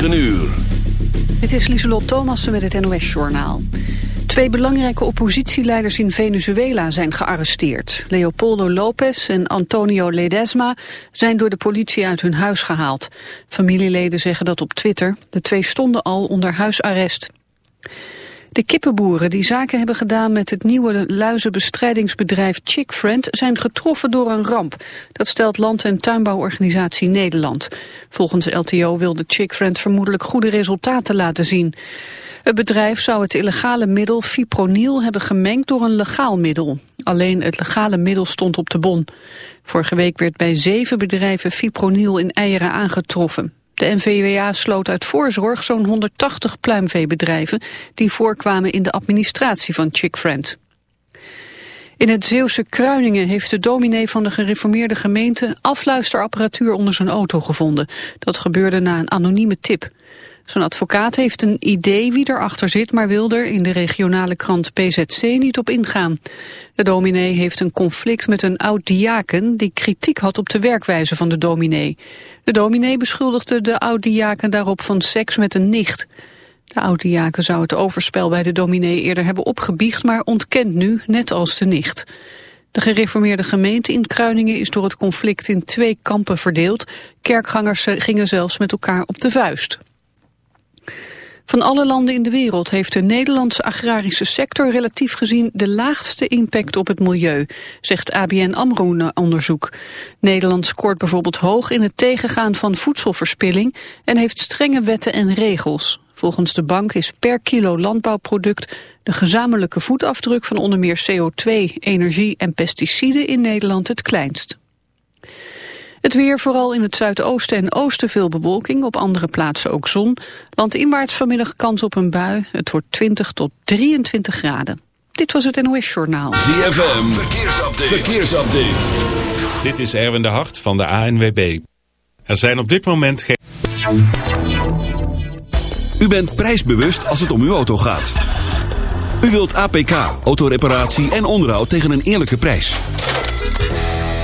9 uur. Dit is Lieselot Thomassen met het NOS-journaal. Twee belangrijke oppositieleiders in Venezuela zijn gearresteerd. Leopoldo Lopez en Antonio Ledesma zijn door de politie uit hun huis gehaald. Familieleden zeggen dat op Twitter. De twee stonden al onder huisarrest. De kippenboeren die zaken hebben gedaan met het nieuwe luizenbestrijdingsbedrijf Chickfriend zijn getroffen door een ramp. Dat stelt Land- en Tuinbouworganisatie Nederland. Volgens LTO wilde Chickfriend vermoedelijk goede resultaten laten zien. Het bedrijf zou het illegale middel fipronil hebben gemengd door een legaal middel. Alleen het legale middel stond op de bon. Vorige week werd bij zeven bedrijven fipronil in eieren aangetroffen. De NVWA sloot uit voorzorg zo'n 180 pluimveebedrijven... die voorkwamen in de administratie van Chickfriend. In het Zeeuwse Kruiningen heeft de dominee van de gereformeerde gemeente... afluisterapparatuur onder zijn auto gevonden. Dat gebeurde na een anonieme tip. Zijn advocaat heeft een idee wie erachter zit... maar wil er in de regionale krant PZC niet op ingaan. De dominee heeft een conflict met een oud-diaken... die kritiek had op de werkwijze van de dominee. De dominee beschuldigde de oud-diaken daarop van seks met een nicht. De oud-diaken zou het overspel bij de dominee eerder hebben opgebiecht... maar ontkent nu, net als de nicht. De gereformeerde gemeente in Kruiningen is door het conflict in twee kampen verdeeld. Kerkgangers gingen zelfs met elkaar op de vuist. Van alle landen in de wereld heeft de Nederlandse agrarische sector relatief gezien de laagste impact op het milieu, zegt ABN AMRO onderzoek. Nederland scoort bijvoorbeeld hoog in het tegengaan van voedselverspilling en heeft strenge wetten en regels. Volgens de bank is per kilo landbouwproduct de gezamenlijke voetafdruk van onder meer CO2, energie en pesticiden in Nederland het kleinst. Het weer, vooral in het zuidoosten en oosten veel bewolking, op andere plaatsen ook zon. Landinwaarts vanmiddag kans op een bui. Het wordt 20 tot 23 graden. Dit was het NOS Journaal. ZFM, verkeersupdate. verkeersupdate. Dit is Erwin de Hart van de ANWB. Er zijn op dit moment geen... U bent prijsbewust als het om uw auto gaat. U wilt APK, autoreparatie en onderhoud tegen een eerlijke prijs.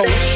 cold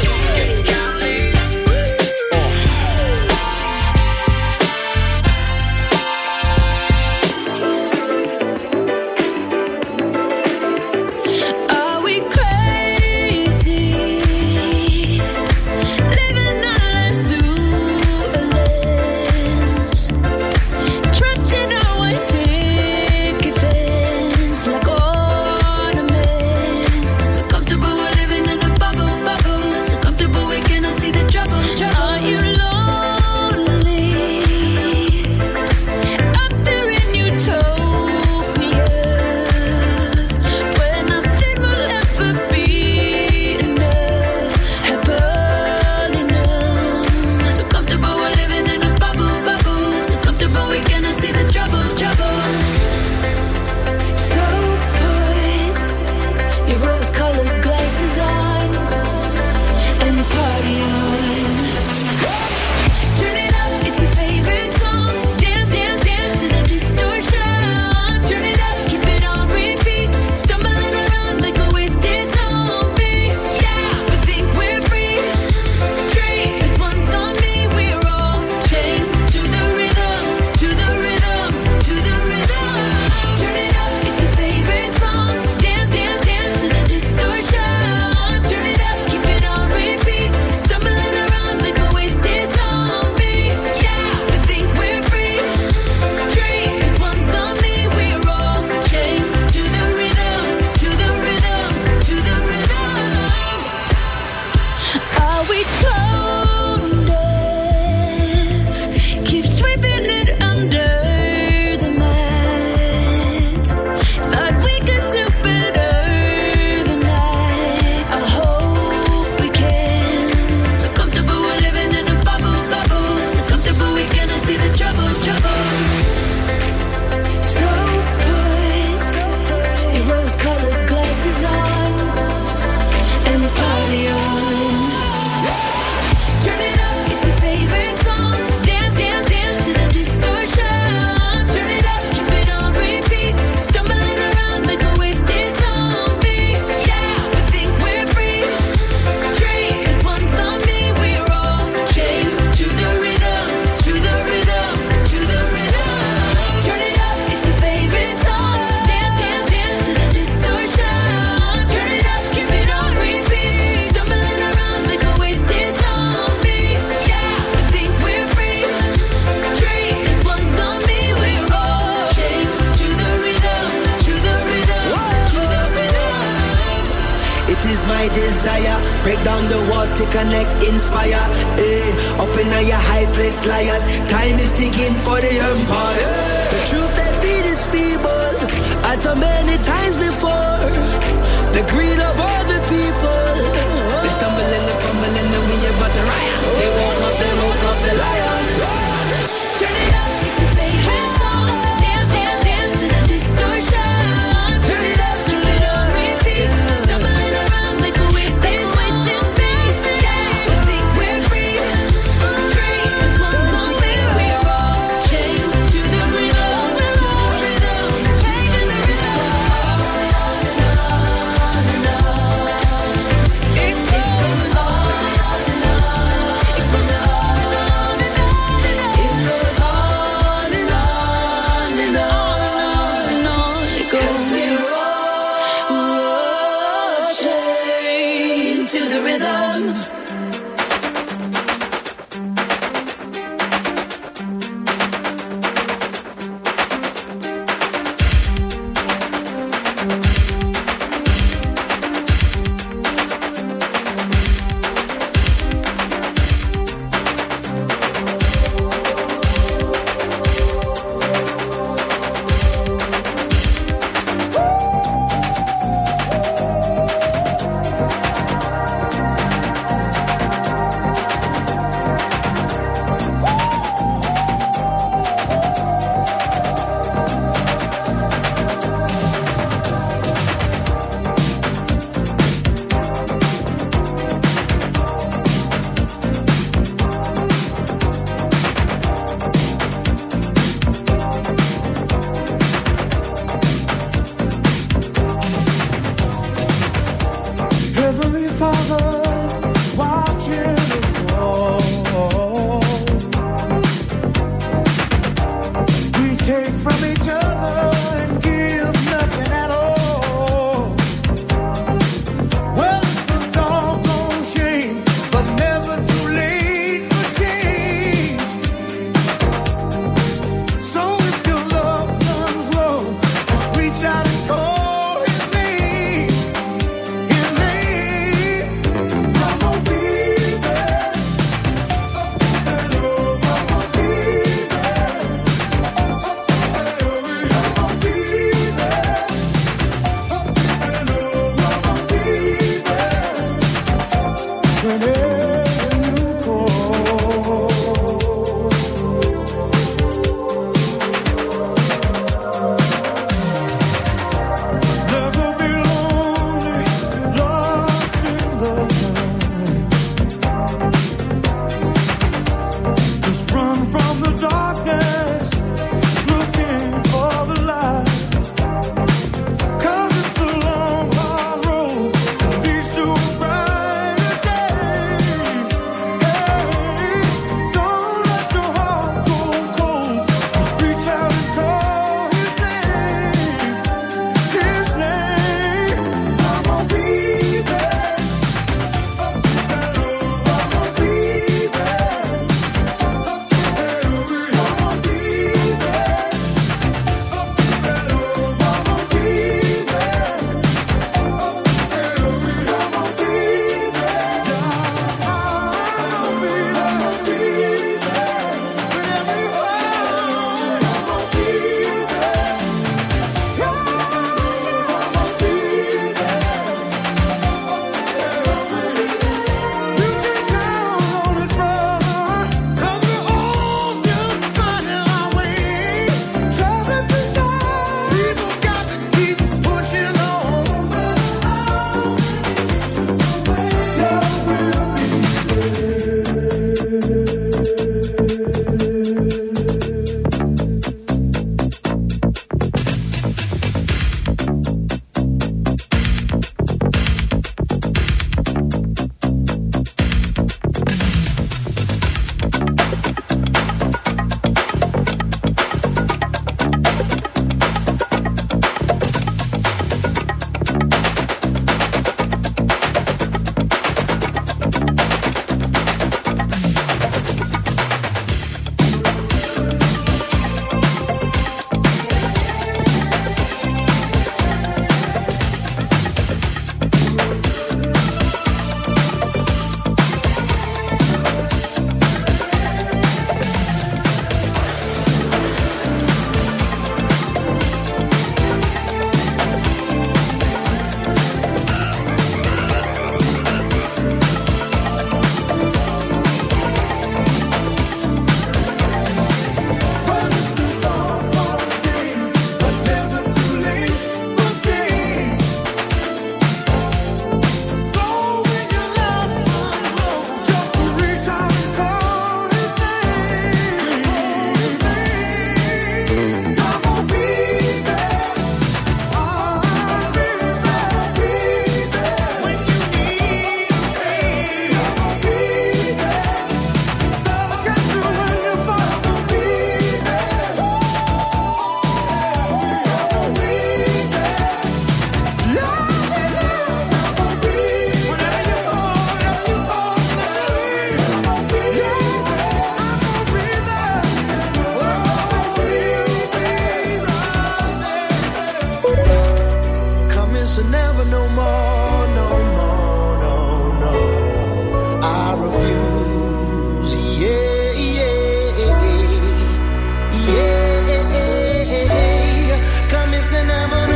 and heaven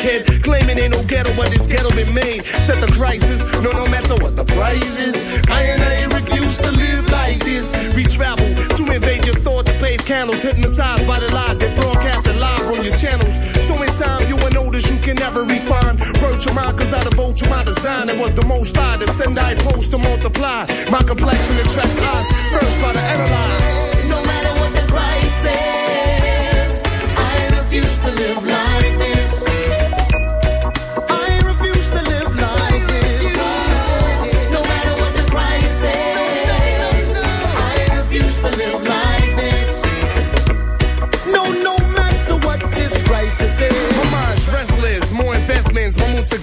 kid.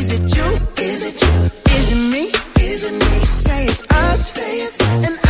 Is it you? Is it you? Is it me? Is it me? You say it's us. Say it's us. And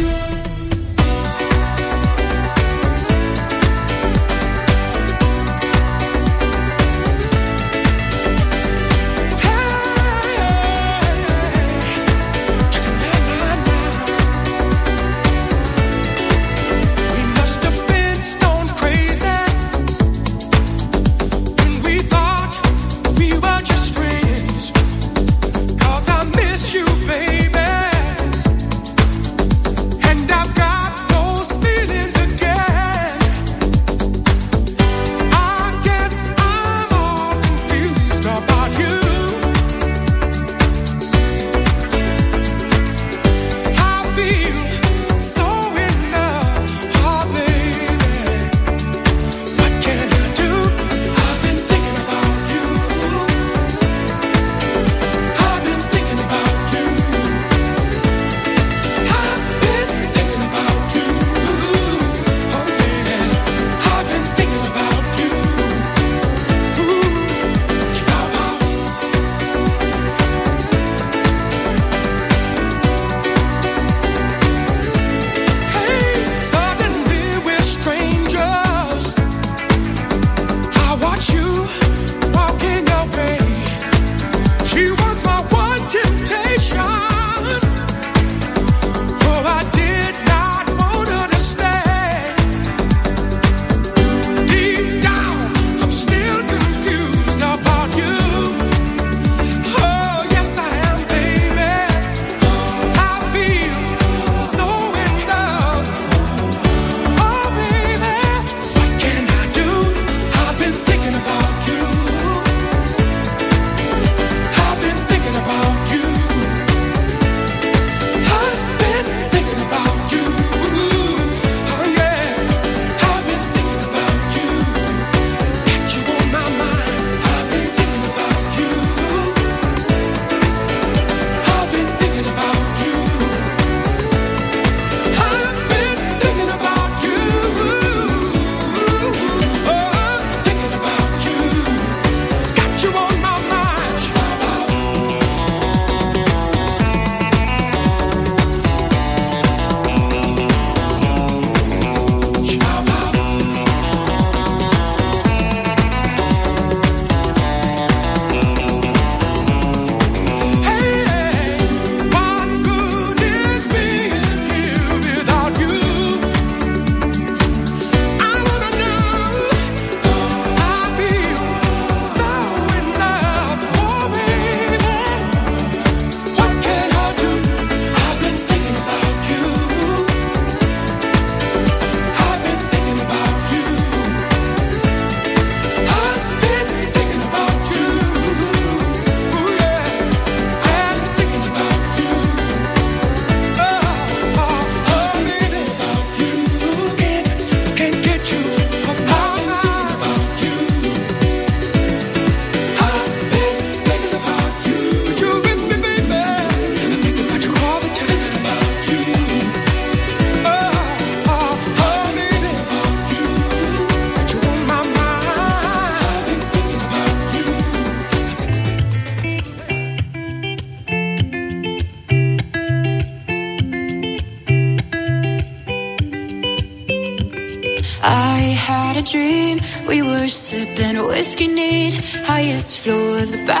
The Bowery,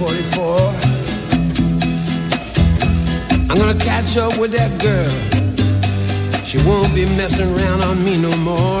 44 I'm gonna catch up with that girl. She won't be messing around on me no more